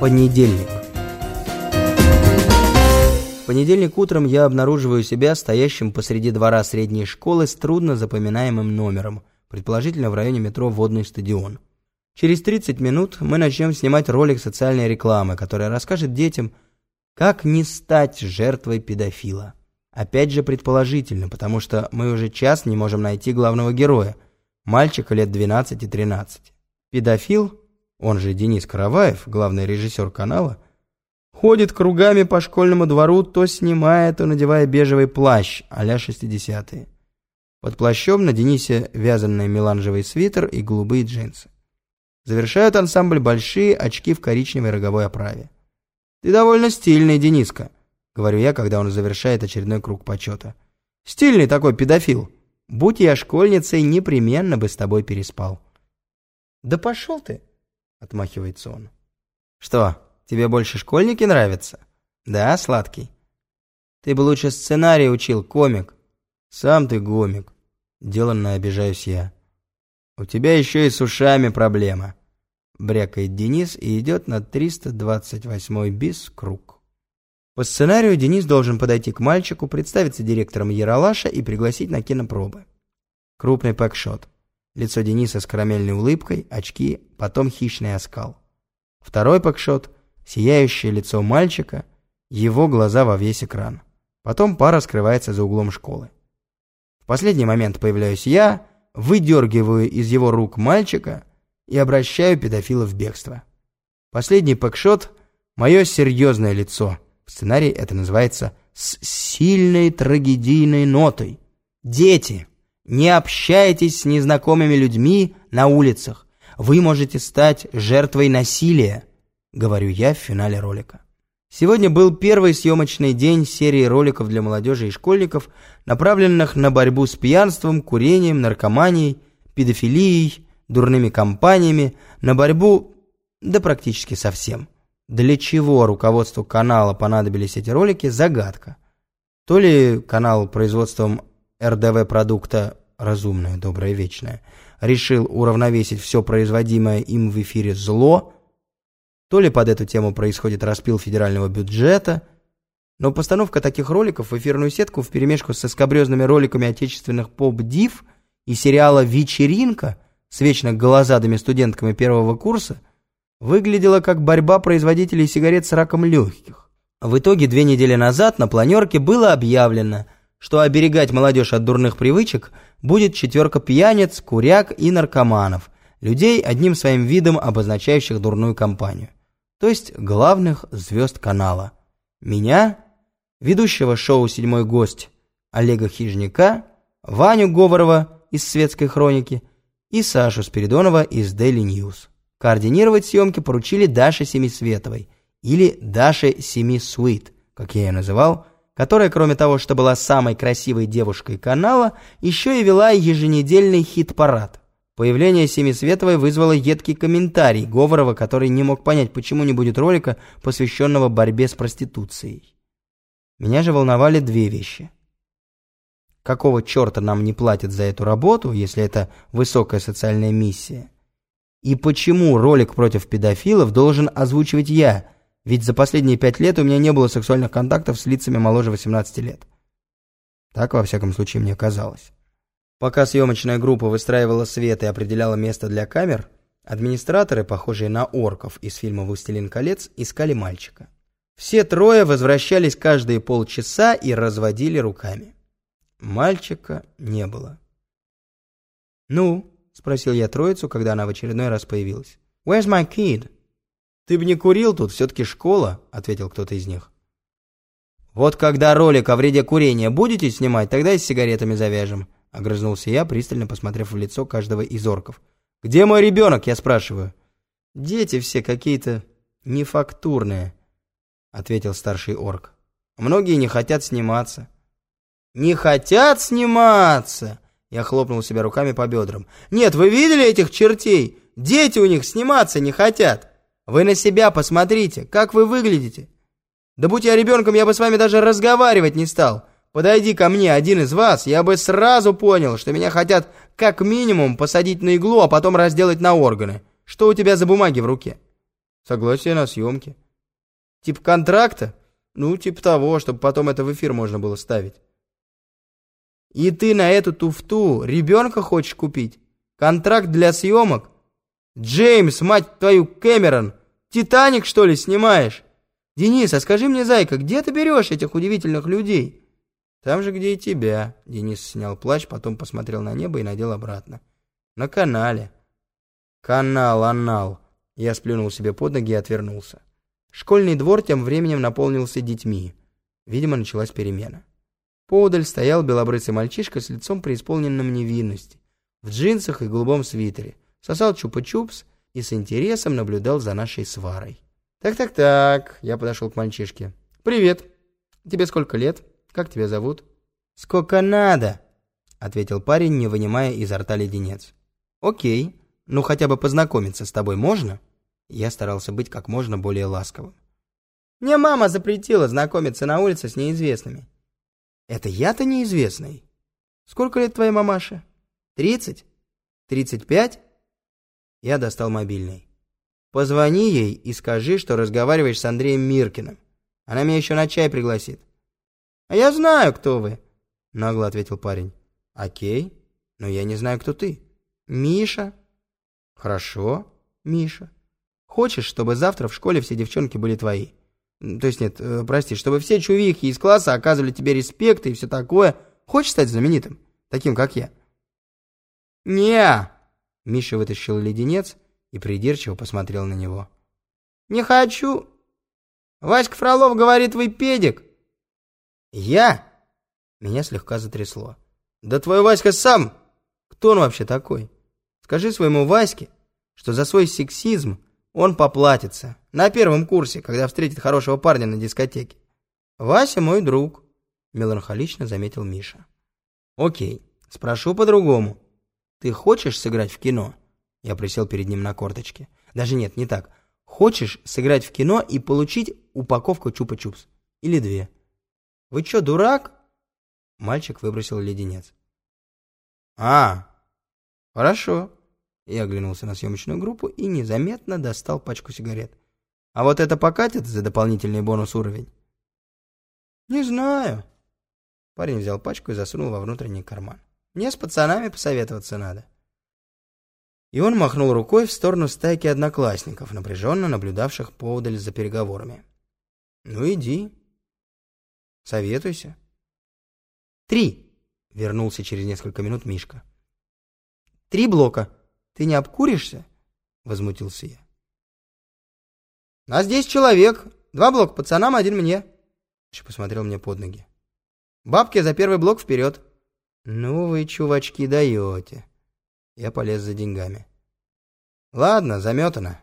Понедельник. В понедельник утром я обнаруживаю себя стоящим посреди двора средней школы с трудно запоминаемым номером, предположительно в районе метро «Водный стадион». Через 30 минут мы начнем снимать ролик социальной рекламы, которая расскажет детям, как не стать жертвой педофила. Опять же предположительно, потому что мы уже час не можем найти главного героя, мальчика лет 12 и 13. Педофил он же Денис Караваев, главный режиссер канала, ходит кругами по школьному двору, то снимая, то надевая бежевый плащ а-ля 60-е. Под плащом на Денисе вязаный меланжевый свитер и голубые джинсы. Завершают ансамбль большие очки в коричневой роговой оправе. «Ты довольно стильный, Дениска», — говорю я, когда он завершает очередной круг почета. «Стильный такой педофил. Будь я школьницей, непременно бы с тобой переспал». «Да пошел ты!» — отмахивается он. «Что, тебе больше школьники нравятся?» «Да, сладкий?» «Ты бы лучше сценарий учил, комик». «Сам ты гомик», — деланно обижаюсь я. «У тебя еще и с ушами проблема», — брякает Денис и идет на 328 бис круг. По сценарию Денис должен подойти к мальчику, представиться директором Яралаша и пригласить на кинопробы. Крупный пэкшот. Лицо Дениса с карамельной улыбкой, очки, потом хищный оскал. Второй пакшот – сияющее лицо мальчика, его глаза во весь экран. Потом пара скрывается за углом школы. В последний момент появляюсь я, выдергиваю из его рук мальчика и обращаю педофила в бегство. Последний пакшот – мое серьезное лицо. В сценарии это называется «с сильной трагедийной нотой». Дети! Не общайтесь с незнакомыми людьми на улицах. Вы можете стать жертвой насилия, говорю я в финале ролика. Сегодня был первый съемочный день серии роликов для молодежи и школьников, направленных на борьбу с пьянством, курением, наркоманией, педофилией, дурными компаниями, на борьбу, да практически совсем. Для чего руководству канала понадобились эти ролики – загадка. То ли канал производством РДВ продукта «Разумное, доброе, вечное» решил уравновесить все производимое им в эфире зло, то ли под эту тему происходит распил федерального бюджета, но постановка таких роликов в эфирную сетку вперемешку со скобрезными роликами отечественных поп-див и сериала «Вечеринка» с вечно голозадыми студентками первого курса выглядела как борьба производителей сигарет с раком легких. В итоге две недели назад на планерке было объявлено – что оберегать молодежь от дурных привычек будет четверка пьяниц, куряк и наркоманов, людей, одним своим видом обозначающих дурную компанию. То есть главных звезд канала. Меня, ведущего шоу «Седьмой гость» Олега Хижняка, Ваню Говорова из «Светской хроники» и Сашу Спиридонова из Daily News. Координировать съемки поручили Даше Семисветовой или Даше Семисуит, как я ее называл, которая, кроме того, что была самой красивой девушкой канала, еще и вела еженедельный хит-парад. Появление Семисветовой вызвало едкий комментарий Говорова, который не мог понять, почему не будет ролика, посвященного борьбе с проституцией. Меня же волновали две вещи. Какого черта нам не платят за эту работу, если это высокая социальная миссия? И почему ролик против педофилов должен озвучивать я – ведь за последние пять лет у меня не было сексуальных контактов с лицами моложе 18 лет. Так, во всяком случае, мне казалось. Пока съемочная группа выстраивала свет и определяла место для камер, администраторы, похожие на орков из фильма «Властелин колец», искали мальчика. Все трое возвращались каждые полчаса и разводили руками. Мальчика не было. «Ну?» – спросил я троицу, когда она в очередной раз появилась. «Where's my kid?» «Ты бы не курил тут, все-таки школа», — ответил кто-то из них. «Вот когда ролик о вреде курения будете снимать, тогда и с сигаретами завяжем», — огрызнулся я, пристально посмотрев в лицо каждого из орков. «Где мой ребенок?» — я спрашиваю. «Дети все какие-то нефактурные», — ответил старший орк. «Многие не хотят сниматься». «Не хотят сниматься!» Я хлопнул себя руками по бедрам. «Нет, вы видели этих чертей? Дети у них сниматься не хотят!» Вы на себя посмотрите, как вы выглядите. Да будь я ребенком, я бы с вами даже разговаривать не стал. Подойди ко мне один из вас, я бы сразу понял, что меня хотят как минимум посадить на иглу, а потом разделать на органы. Что у тебя за бумаги в руке? Согласие на съемки. Тип контракта? Ну, типа того, чтобы потом это в эфир можно было ставить. И ты на эту туфту ребенка хочешь купить? Контракт для съемок? Джеймс, мать твою, Кэмерон, Титаник, что ли, снимаешь? Денис, а скажи мне, зайка, где ты берешь этих удивительных людей? Там же, где и тебя. Денис снял плащ, потом посмотрел на небо и надел обратно. На канале. Канал, анал. Я сплюнул себе под ноги и отвернулся. Школьный двор тем временем наполнился детьми. Видимо, началась перемена. Поодаль стоял белобрысый мальчишка с лицом преисполненным невинности, в джинсах и голубом свитере, сосал чупа-чупс и с интересом наблюдал за нашей сварой. «Так-так-так», я подошел к мальчишке. «Привет. Тебе сколько лет? Как тебя зовут?» «Сколько надо», — ответил парень, не вынимая изо рта леденец. «Окей. Ну хотя бы познакомиться с тобой можно?» Я старался быть как можно более ласковым. «Мне мама запретила знакомиться на улице с неизвестными». Это я-то неизвестный. Сколько лет твоей мамаше? Тридцать? Тридцать пять? Я достал мобильный. Позвони ей и скажи, что разговариваешь с Андреем Миркиным. Она меня еще на чай пригласит. А я знаю, кто вы, нагло ответил парень. Окей, но я не знаю, кто ты. Миша. Хорошо, Миша. Хочешь, чтобы завтра в школе все девчонки были твои? То есть нет, э, прости, чтобы все чувихи из класса оказывали тебе респект и все такое. Хочешь стать знаменитым? Таким, как я? не Миша вытащил леденец и придирчиво посмотрел на него. «Не хочу. Васька Фролов говорит, вы педик». «Я?» Меня слегка затрясло. «Да твой Васька сам! Кто он вообще такой? Скажи своему Ваське, что за свой сексизм он поплатится. На первом курсе, когда встретит хорошего парня на дискотеке. Вася мой друг, меланхолично заметил Миша. Окей, спрошу по-другому. Ты хочешь сыграть в кино? Я присел перед ним на корточке. Даже нет, не так. Хочешь сыграть в кино и получить упаковку чупа-чупс? Или две? Вы чё, дурак? Мальчик выбросил леденец. А, хорошо. Я оглянулся на съемочную группу и незаметно достал пачку сигарет. А вот это покатит за дополнительный бонус уровень? Не знаю. Парень взял пачку и засунул во внутренний карман. Мне с пацанами посоветоваться надо. И он махнул рукой в сторону стайки одноклассников, напряженно наблюдавших поодаль за переговорами. «Ну иди. Советуйся». «Три!» — вернулся через несколько минут Мишка. «Три блока!» Ты не обкуришься? Возмутился я. Нас здесь человек. Два блока пацанам, один мне. Еще посмотрел мне под ноги. Бабки за первый блок вперед. Ну вы, чувачки, даете. Я полез за деньгами. Ладно, заметано.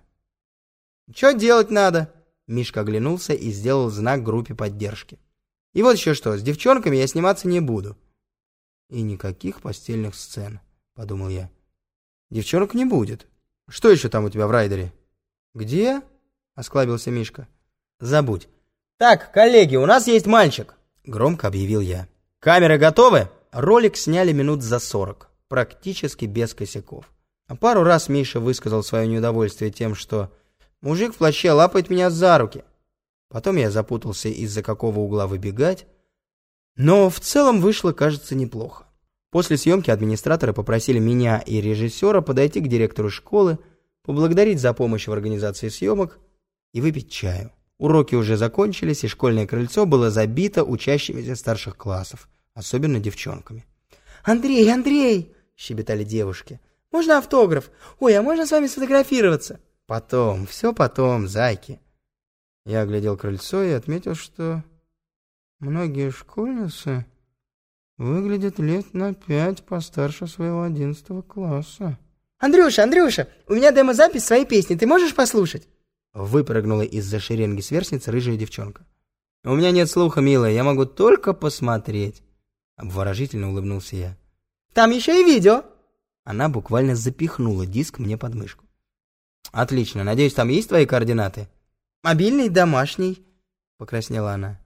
Что делать надо? Мишка оглянулся и сделал знак группе поддержки. И вот еще что, с девчонками я сниматься не буду. И никаких постельных сцен, подумал я. Девчонок не будет. Что еще там у тебя в райдере? Где? Осклабился Мишка. Забудь. Так, коллеги, у нас есть мальчик. Громко объявил я. Камеры готовы? Ролик сняли минут за сорок. Практически без косяков. А пару раз Миша высказал свое неудовольствие тем, что мужик в плаще лапает меня за руки. Потом я запутался из-за какого угла выбегать. Но в целом вышло, кажется, неплохо. После съемки администраторы попросили меня и режиссера подойти к директору школы, поблагодарить за помощь в организации съемок и выпить чаю. Уроки уже закончились, и школьное крыльцо было забито учащимися старших классов, особенно девчонками. «Андрей, Андрей!» — щебетали девушки. «Можно автограф? Ой, а можно с вами сфотографироваться?» «Потом, все потом, зайки». Я оглядел крыльцо и отметил, что многие школьницы Выглядит лет на пять постарше своего одиннадцатого класса. «Андрюша, Андрюша, у меня демозапись своей песни, ты можешь послушать?» Выпрыгнула из-за шеренги сверстницы рыжая девчонка. «У меня нет слуха, милая, я могу только посмотреть». Обворожительно улыбнулся я. «Там еще и видео!» Она буквально запихнула диск мне под мышку. «Отлично, надеюсь, там есть твои координаты?» «Мобильный, домашний», — покраснела она.